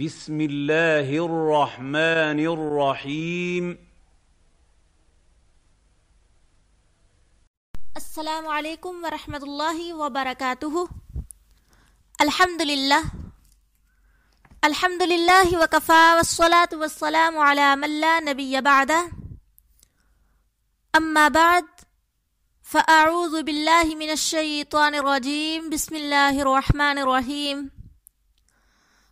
بسم الله الرحمن الرحيم السلام علیکم ورحمۃ اللہ وبرکاتہ۔ الحمد للہ الحمد للہ وکفا والصلاة والسلام علی من لا نبی بعد اما بعد، فاعوذ باللہ من الشیطان الرجیم۔ بسم اللہ الرحمن الرحیم۔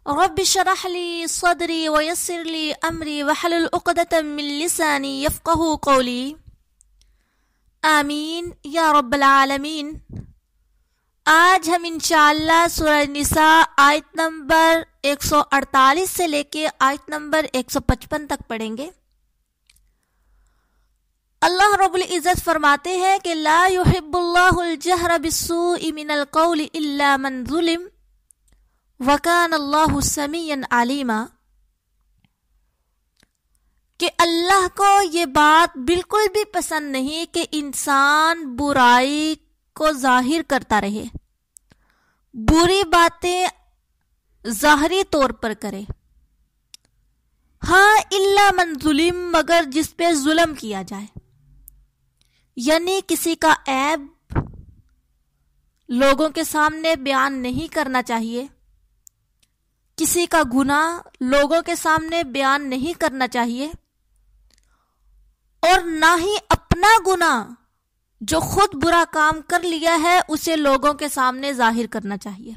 رب شرح لی صدری ویسر لی امری وحلل عقدة من لسانی یفقہ قولی آمین یا رب العالمین آج ہم انشاءاللہ سورہ نساء آیت نمبر 148 سے لے کے آیت نمبر 155 تک پڑھیں گے. اللہ رب العزت فرماتے ہیں کہ لا يحب اللہ الجہر بالسوء من القول الا من ظلم. وکان اللہ سمیعا علیما کہ اللہ کو یہ بات بالکل بھی پسند نہیں کہ انسان برائی کو ظاہر کرتا رہے۔ بری باتیں ظاہری طور پر کرے۔ ہاں اللہ من ظلم، مگر جس پہ ظلم کیا جائے۔ یعنی کسی کا عیب لوگوں کے سامنے بیان نہیں کرنا چاہیے۔ کسی کا گناہ لوگوں کے سامنے بیان نہیں کرنا چاہیے اور نہ ہی اپنا گناہ جو خود برا کام کر لیا ہے اسے لوگوں کے سامنے ظاہر کرنا چاہیے۔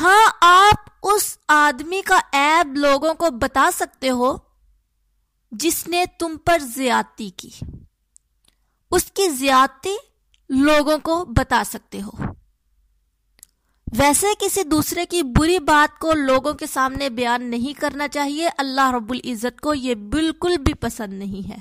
ہاں آپ اس آدمی کا عیب لوگوں کو بتا سکتے ہو جس نے تم پر زیادتی کی۔ اس کی زیادتی لوگوں کو بتا سکتے ہو۔ ویسے کسی دوسرے کی بری بات کو لوگوں کے سامنے بیان نہیں کرنا چاہیے، اللہ رب العزت کو یہ بالکل بھی پسند نہیں ہے۔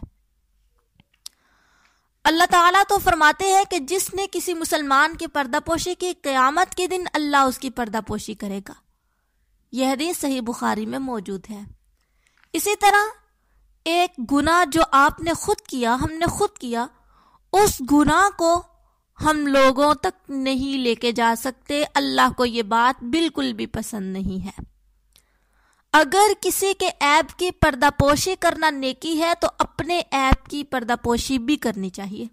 اللہ تعالیٰ تو فرماتے ہیں کہ جس نے کسی مسلمان کی پردہ پوشی کی قیامت کے دن اللہ اس کی پردہ پوشی کرے گا۔ یہ حدیث صحیح بخاری میں موجود ہے۔ اسی طرح ایک گناہ جو آپ نے خود کیا، ہم نے خود کیا، اس گناہ کو ہم لوگوں تک نہیں لے کے جا سکتے۔ اللہ کو یہ بات بالکل بھی پسند نہیں ہے۔ اگر کسی کے عیب کی پردہ پوشی کرنا نیکی ہے تو اپنے عیب کی پردہ پوشی بھی کرنی چاہیے۔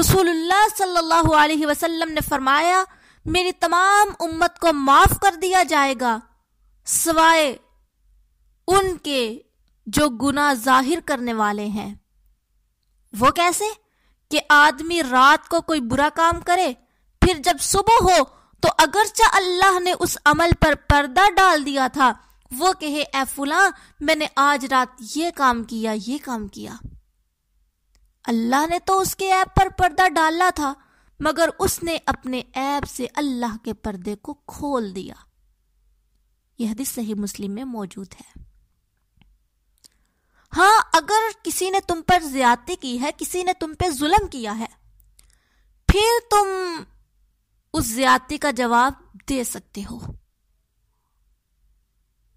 رسول اللہ صلی اللہ علیہ وسلم نے فرمایا، میری تمام امت کو معاف کر دیا جائے گا، سوائے ان کے جو گناہ ظاہر کرنے والے ہیں۔ وہ کیسے؟ کہ آدمی رات کو کوئی برا کام کرے، پھر جب صبح ہو تو اگرچہ اللہ نے اس عمل پر پردہ ڈال دیا تھا، وہ کہے، اے فلاں، میں نے آج رات یہ کام کیا، یہ کام کیا۔ اللہ نے تو اس کے ایپ پر پردہ ڈالا تھا، مگر اس نے اپنے ایپ سے اللہ کے پردے کو کھول دیا۔ یہ حدیث صحیح مسلم میں موجود ہے۔ ہاں اگر کسی نے تم پر زیادتی کی ہے، کسی نے تم پہ ظلم کیا ہے، پھر تم اس زیادتی کا جواب دے سکتے ہو۔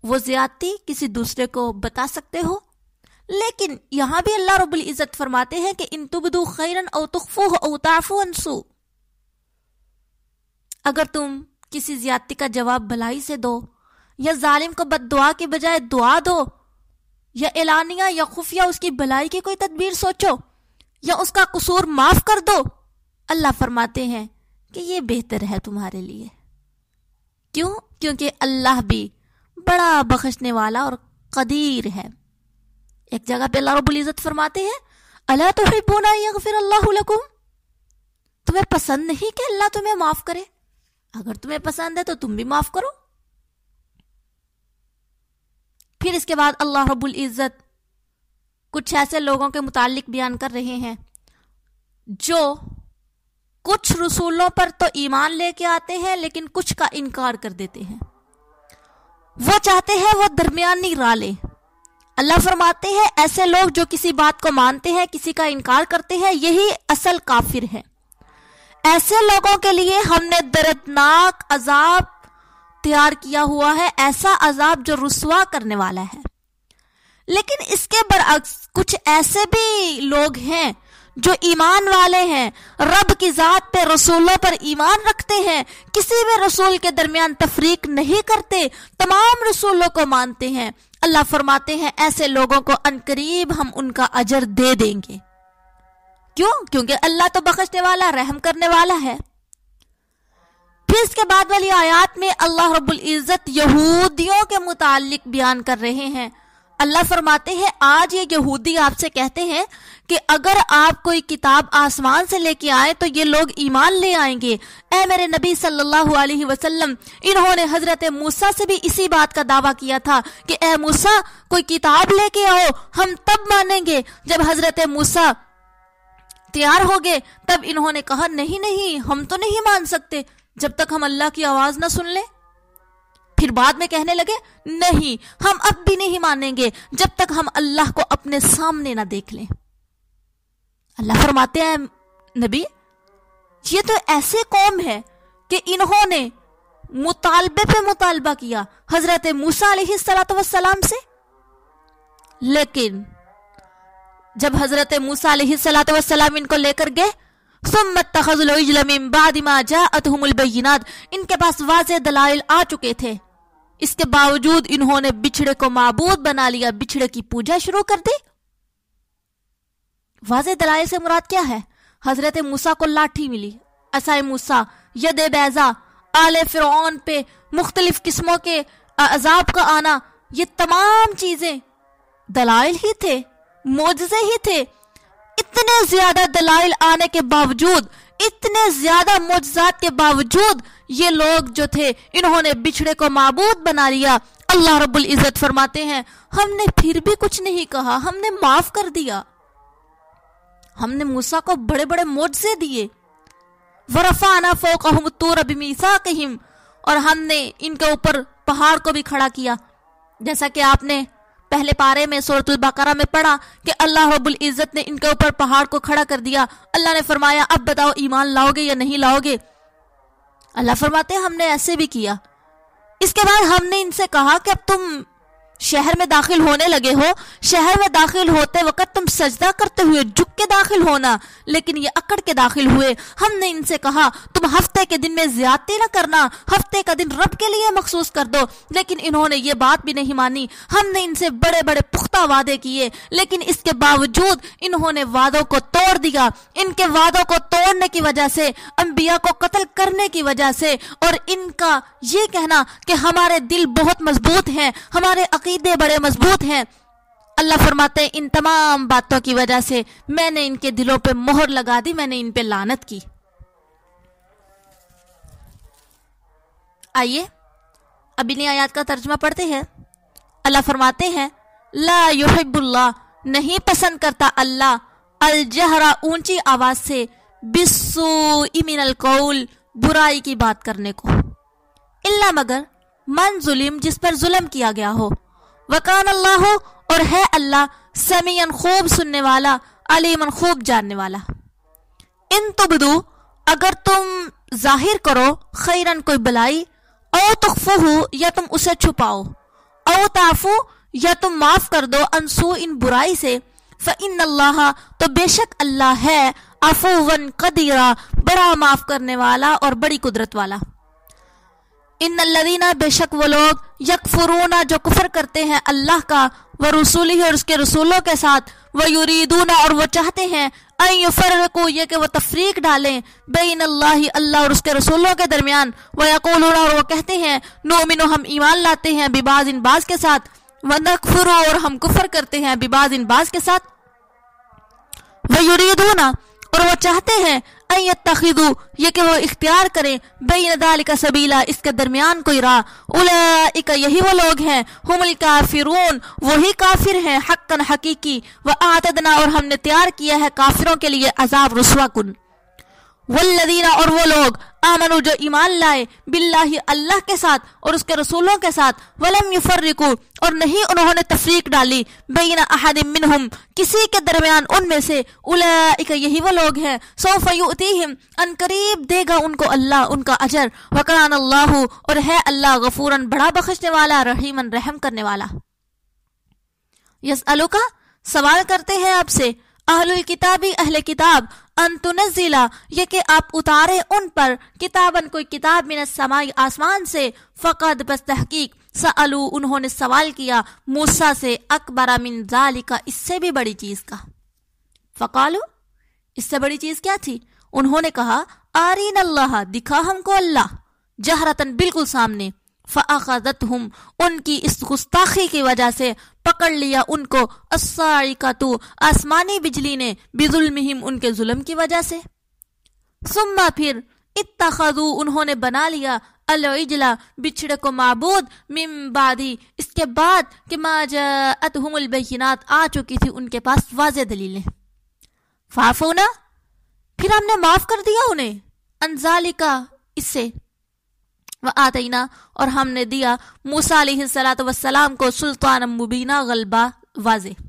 وہ زیادتی کسی دوسرے کو بتا سکتے ہو۔ لیکن یہاں بھی اللہ رب العزت فرماتے ہیں کہ ان تبدو خیرن او تخفو او تعفو انسو اگر تم کسی زیادتی کا جواب بھلائی سے دو یا ظالم کو بد دعا کے بجائے دعا دو یا اعلانیہ یا خفیہ اس کی بھلائی کی کوئی تدبیر سوچو یا اس کا قصور معاف کر دو۔ اللہ فرماتے ہیں کہ یہ بہتر ہے تمہارے لیے۔ کیوں؟ کیونکہ اللہ بھی بڑا بخشنے والا اور قدیر ہے۔ ایک جگہ پہ اللہ رب العزت فرماتے ہیں اللہ تو یغفر اللہ لکم؟ تمہیں پسند نہیں کہ اللہ تمہیں معاف کرے۔ اگر تمہیں پسند ہے تو تم بھی معاف کرو۔ پھر اس کے بعد اللہ رب العزت کچھ ایسے لوگوں کے متعلق بیان کر رہے ہیں جو کچھ رسولوں پر تو ایمان لے کے آتے ہیں لیکن کچھ کا انکار کر دیتے ہیں۔ وہ چاہتے ہیں وہ درمیانی رالے اللہ فرماتے ہیں ایسے لوگ جو کسی بات کو مانتے ہیں، کسی کا انکار کرتے ہیں، یہی اصل کافر ہے ایسے لوگوں کے لیے ہم نے دردناک عذاب تیار کیا ہوا ہے، ایسا عذاب جو رسوا کرنے والا ہے۔ لیکن اس کے برعکس کچھ ایسے بھی لوگ ہیں جو ایمان والے ہیں، رب کی ذات پہ رسولوں پر ایمان رکھتے ہیں، کسی بھی رسول کے درمیان تفریق نہیں کرتے، تمام رسولوں کو مانتے ہیں۔ اللہ فرماتے ہیں، ایسے لوگوں کو انقریب ہم ان کا اجر دے دیں گے۔ کیوں؟ کیونکہ اللہ تو بخشنے والا، رحم کرنے والا ہے۔ پھر اس کے بعد والی آیات میں اللہ رب العزت یہودیوں کے متعلق بیان کر رہے ہیں۔ اللہ فرماتے ہیں، آج یہ یہودی آپ سے کہتے ہیں کہ اگر آپ کوئی کتاب آسمان سے لے کے آئے تو یہ لوگ ایمان لے آئیں گے۔ اے میرے نبی صلی اللہ علیہ وسلم، انہوں نے حضرت موسا سے بھی اسی بات کا دعویٰ کیا تھا کہ اے موسا کوئی کتاب لے کے آؤ، ہم تب مانیں گے۔ جب حضرت موسا تیار ہو گئے، تب انہوں نے کہا، نہیں نہیں، ہم تو نہیں مان سکتے۔ جب تک ہم اللہ کی آواز نہ سن لیں۔ پھر بعد میں کہنے لگے، نہیں، ہم اب بھی نہیں مانیں گے جب تک ہم اللہ کو اپنے سامنے نہ دیکھ لیں۔ اللہ فرماتے ہیں، نبی، یہ تو ایسے قوم ہے کہ انہوں نے مطالبے پہ مطالبہ کیا حضرت موسا علیہ السلام سے۔ لیکن جب حضرت موسا علیہ السلام ان کو لے کر گئے البینات ان کے پاس واضح دلائل آ چکے تھے۔ اس کے باوجود انہوں نے بچھڑے کو معبود بنا لیا، بچھڑے کی پوجا شروع کر دی۔ واضح دلائل سے مراد کیا ہے؟ حضرت موسا کو لاٹھی ملی۔ ایسا موسا ید بیزا آل فرعون پہ مختلف قسموں کے عذاب کا آنا، یہ تمام چیزیں دلائل ہی تھے موجزے ہی تھے۔ اتنے زیادہ دلائل آنے کے باوجود، اتنے زیادہ معجزات کے باوجود یہ لوگ جو تھے، انہوں نے بچھڑے کو معبود بنا لیا۔ اللہ رب العزت فرماتے ہیں، ہم نے پھر بھی کچھ نہیں کہا، ہم نے معاف کر دیا۔ ہم نے موسا کو بڑے بڑے معجزے دیے۔ ورفانا فوقہم الطور بمیثاقہم اور ہم نے ان کے اوپر پہاڑ کو بھی کھڑا کیا۔ جیسا کہ آپ نے پہلے پارے میں سورت البقرہ میں پڑھا کہ اللہ رب العزت نے ان کے اوپر پہاڑ کو کھڑا کر دیا۔ اللہ نے فرمایا، اب بتاؤ ایمان لاؤ گے یا نہیں لاؤ گے اللہ فرماتے، ہم نے ایسے بھی کیا۔ اس کے بعد ہم نے ان سے کہا کہ اب تم شہر میں داخل ہونے لگے ہو، شہر میں داخل ہوتے وقت تم سجدہ کرتے ہوئے جھک کے داخل ہونا، لیکن یہ اکڑ کے داخل ہوئے۔ ہم نے ان سے کہا، تم ہفتے کے دن میں زیادتی نہ کرنا، ہفتے کا دن رب کے لیے مخصوص کر دو۔ لیکن انہوں نے یہ بات بھی نہیں مانی۔ ہم نے ان سے بڑے بڑے پختہ وعدے کیے، لیکن اس کے باوجود انہوں نے وعدوں کو توڑ دیا۔ ان کے وعدوں کو توڑنے کی وجہ سے، انبیاء کو قتل کرنے کی وجہ سے۔ اور ان کا یہ کہنا کہ ہمارے دل بہت مضبوط ہیں، ہمارے عقیدے عقیدے بڑے مضبوط ہیں۔ اللہ فرماتے ان تمام باتوں کی وجہ سے میں نے ان کے دلوں پہ مہر لگا دی، میں نے ان پہ لانت کی۔ آئیے، اب انہیں آیات کا ترجمہ پڑھتے ہیں۔ اللہ فرماتے ہیں، لا يحب اللہ، نہیں پسند کرتا اللہ الجہرا اونچی آواز سے بسو من القول، برائی کی بات کرنے کو۔ اللہ مگر، من ظلم، جس پر ظلم کیا گیا ہو۔ وکان اللہ اور ہے اللہ سمیعن خوب سننے والا علیمن خوب جاننے والا۔ ان تبدو، اگر تم ظاہر کرو خیرن کوئی بلائی، او تخفو یا تم اسے چھپاؤ، او تعفو یا تم معاف کر دو انسو ان برائی سے، فَإِنَّ اللَّهَ، تو بے شک اللہ ہے، عفوًا قدیرہ بڑا معاف کرنے والا اور بڑی قدرت والا۔ ان الذین بے شک وہ لوگ یکفرون، جو کفر کرتے ہیں اللہ کا، وہ رسولی اور اس کے رسولوں کے ساتھ، وہ یریدون اور وہ چاہتے ہیں ان یفرقو یہ کہ وہ تفریق ڈالیں بین اللہ اللہ اور اس کے رسولوں کے درمیان۔ وہ یقولون اور وہ کہتے ہیں نومنو ہم ایمان لاتے ہیں بباز ان باز کے ساتھ۔ ونکفرو اور ہم کفر کرتے ہیں بباز ان باز کے ساتھ۔ وہ یریدون اور وہ چاہتے ہیں ان یہ کہ وہ اختیار کریں، بین ذالک سبیلا اس کے درمیان کوئی راہ۔ اولئک یہی وہ لوگ ہیں ہم الکافرون وہی کافر ہیں، حقا حقیقی۔ وآتدنا اور ہم نے تیار کیا ہے کافروں کے لیے عذاب رسوا کن۔ والذین، اور وہ لوگ آمنو جو ایمان لائے باللہ اللہ کے ساتھ اور اس کے رسولوں کے ساتھ، ولم یفرقو اور نہیں انہوں نے تفریق ڈالی بین احد منہم، کسی کے درمیان ان میں سے اولئک یہی وہ لوگ ہیں، سوف یؤتیہم، ان قریب دے گا ان کو اللہ، ان کا اجر، وکان اللہ، اور ہے اللہ غفورا بڑا بخشنے والا، رحیما رحم کرنے والا۔ یسألو کا سوال کرتے ہیں آپ سے اہل الکتابی اہل کتاب انتنزلا یہ کہ آپ اتارے ان پر کتابن کوئی کتاب من السمائی آسمان سے فقد بس تحقیق، سألو، انہوں نے سوال کیا، موسیٰ سے اکبر من ذالک، اس سے بھی بڑی چیز کا۔ فقالو، اس سے بڑی چیز کیا تھی؟ انہوں نے کہا، آرین اللہ، دکھا ہم کو اللہ جہرتن بالکل سامنے۔ فاخذتهم ان کی اس گستاخی کی وجہ سے پکڑ لیا ان کو۔ الصاعقہ آسمانی بجلی نے بظلمہم ان کے ظلم کی وجہ سے۔ ثم پھر اتخذو انہوں نے بنا لیا العجلہ بچھڑے کو معبود۔ من بعدی اس کے بعد کہ ما جاءتهم البینات آ چکی تھی ان کے پاس واضح دلیلیں۔ فافونا پھر ہم نے معاف کر دیا انہیں۔ انزالکا اس سے۔ آتینا اور ہم نے دیا موسا علیہ السلام کو سلطان مبینہ غلبہ واضح۔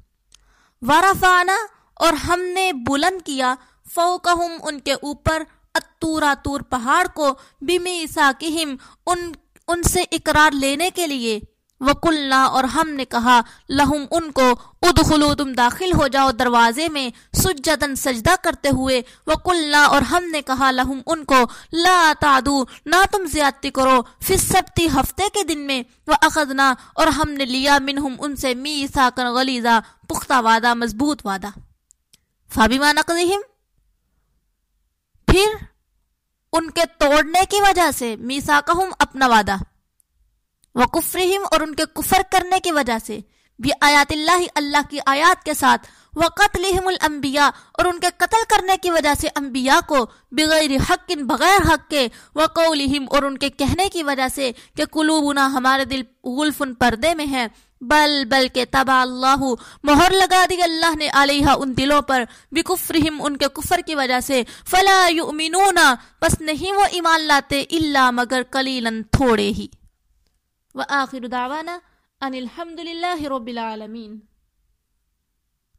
ورفانا اور ہم نے بلند کیا فوقہم ان کے اوپر اتورا تور پہاڑ کو بمیساکہم ان ان سے اقرار لینے کے لیے۔ وکلنا اور ہم نے کہا لہم ان کو ادخلو تم داخل ہو جاؤ دروازے میں سجدن سجدہ کرتے ہوئے۔ وکلنا اور ہم نے کہا لہم ان کو، لا تعدو نہ تم زیادتی کرو۔ فی سبتی ہفتے کے دن میں۔ واخذنا اور ہم نے لیا منہم ان سے میثاقا غلیظا پختہ وعدہ، مضبوط وعدہ۔ فابما نقضہم پھر ان کے توڑنے کی وجہ سے میثاقہم اپنا وعدہ۔ وکفرہم اور ان کے کفر کرنے کی وجہ سے۔ بھی آیات اللہ اللہ کی آیات کے ساتھ۔ وقتلہم الانبیاء اور ان کے قتل کرنے کی وجہ سے انبیاء کو بغیر حق بغیر حق کے۔ وقولہم اور ان کے کہنے کی وجہ سے کہ قلوبنا ہمارے دل غلفن پردے میں ہیں۔ بل بل کے تبا اللہ، مہر لگا دی اللہ نے علیہ ان دلوں پر۔ بکفرہم ان کے کفر کی وجہ سے۔ فلا یؤمنون بس نہیں وہ ایمان لاتے الا مگر قلیلا تھوڑے ہی۔ وآخر دعوانا ان الحمد لله رب العالمين